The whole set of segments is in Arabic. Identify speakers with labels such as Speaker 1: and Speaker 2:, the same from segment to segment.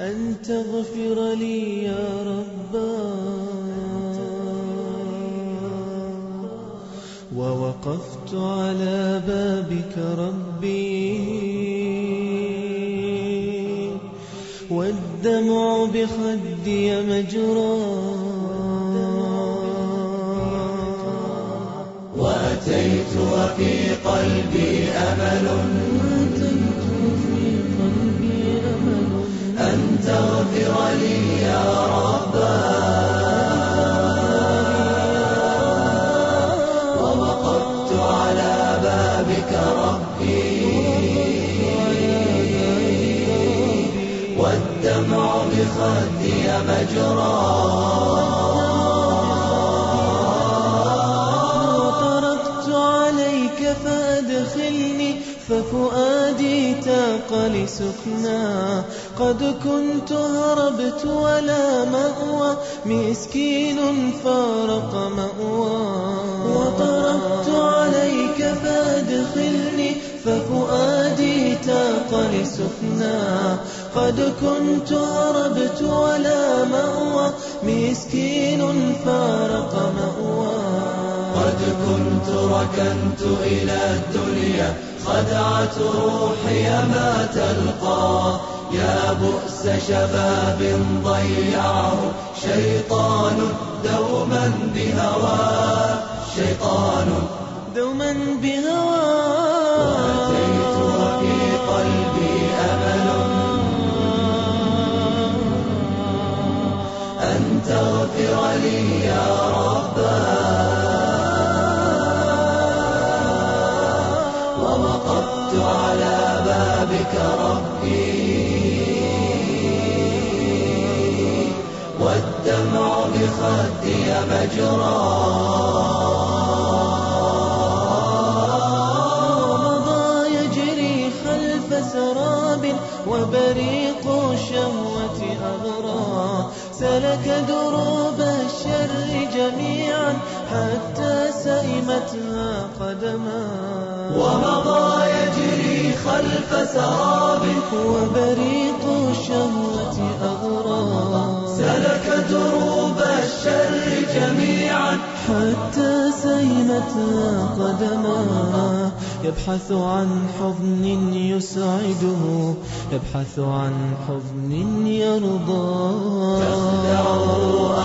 Speaker 1: أن تغفر لي يا ربا. ووقفت على بابك ربي. والدمع بخدي مجرى
Speaker 2: وأتيت وفي قلبي أمل. يا ربا ووقفت على بابك ربي والدمع بخدي مجرى.
Speaker 1: فأدخلني ففؤادي تاق لسكنا قد كنت هربت ولا مأوى. مسكين فارق مأوى. وطرقت عليك فأدخلني. ففؤادي تاق لسكنا قد كنت هربت ولا مأوى. مسكين فارق مأوى.
Speaker 2: قد كنت ركنت إلى الدنيا. خدعت روحي ما تلقى. يا بؤس شباب ضيعه شيطان دوما بهواه شيطان
Speaker 1: دوما بهوى.
Speaker 2: وأتيت وفي قلبي أمل. أن تغفر لي يا ربا بخدي مجرى
Speaker 1: ومضى يجري خلف سراب وبريق الشهوة أغرى سلك دروب الشر جميعا حتى سئمتها قدما
Speaker 2: ومضى يجري خلف سراب
Speaker 1: وبريق الشهوة حتى سيمتها قدما يبحث عن حضن يسعده يبحث عن حضن يرضى.
Speaker 2: تخدعه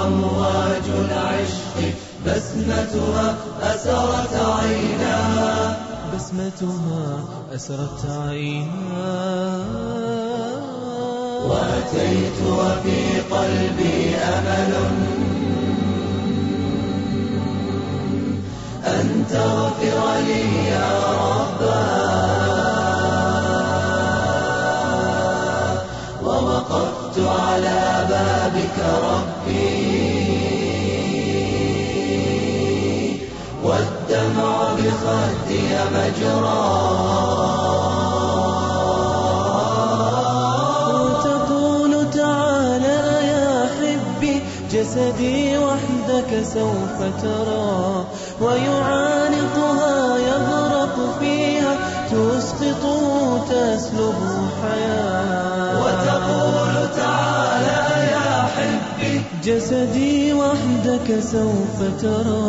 Speaker 2: أمواج العشق بسمتها أسرت عينا.
Speaker 1: بسمتها أسرت عينا.
Speaker 2: وأتيت وفي قلبي أمل. أن تغفر لي يا ربا. ووقفت على بابك ربي. والدمع بخدي
Speaker 1: حبي جسدي وحدك سوف ترى ويعانقها يغرق فيها تسقطه تسلبه حياة
Speaker 2: وتقول تعالى يا حبي
Speaker 1: جسدي وحدك سوف ترى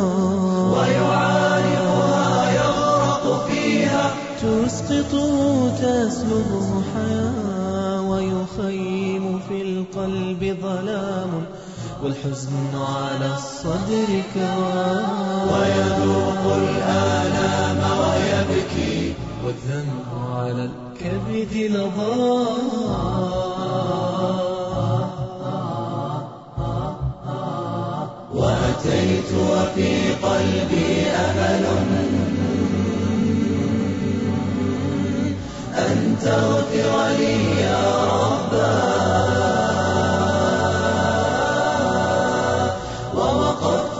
Speaker 2: ويعانقها يغرق فيها
Speaker 1: تسقطه تسلبه حياة ويخيم في القلب ظلام والحزن على الصدر كواب
Speaker 2: ويذوق الآلام ويبكي
Speaker 1: والذنب على الكبد لظى
Speaker 2: وأتيت وفي قلبي أمل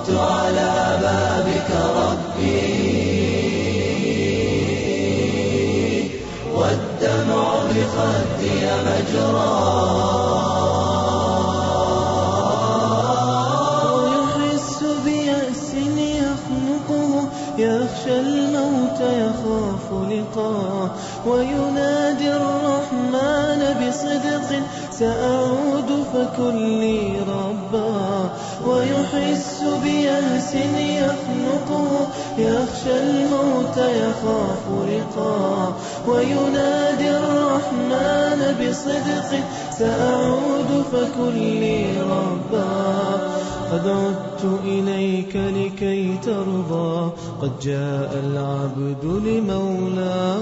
Speaker 2: ووقفت على بابك ربي. والدمع بخدي
Speaker 1: يخنقه يخشى الموت يخاف لقاه. وينادي الرحمن بصدق سأعود فكن لي ربا. ويحس بيأس يخنقه يخشى الموت يخاف رقا وينادي الرحمن بصدق سأعود فكن لي ربا. قد عدت إليك لكي ترضى قد جاء العبد لمولاه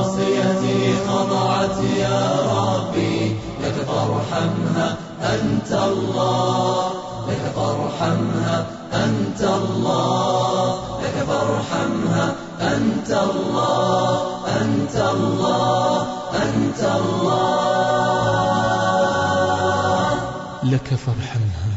Speaker 2: نصيتي خضعت يا ربي لك فارحمها أنت الله. الله أنت الله أنت الله.
Speaker 3: لك فارحمها.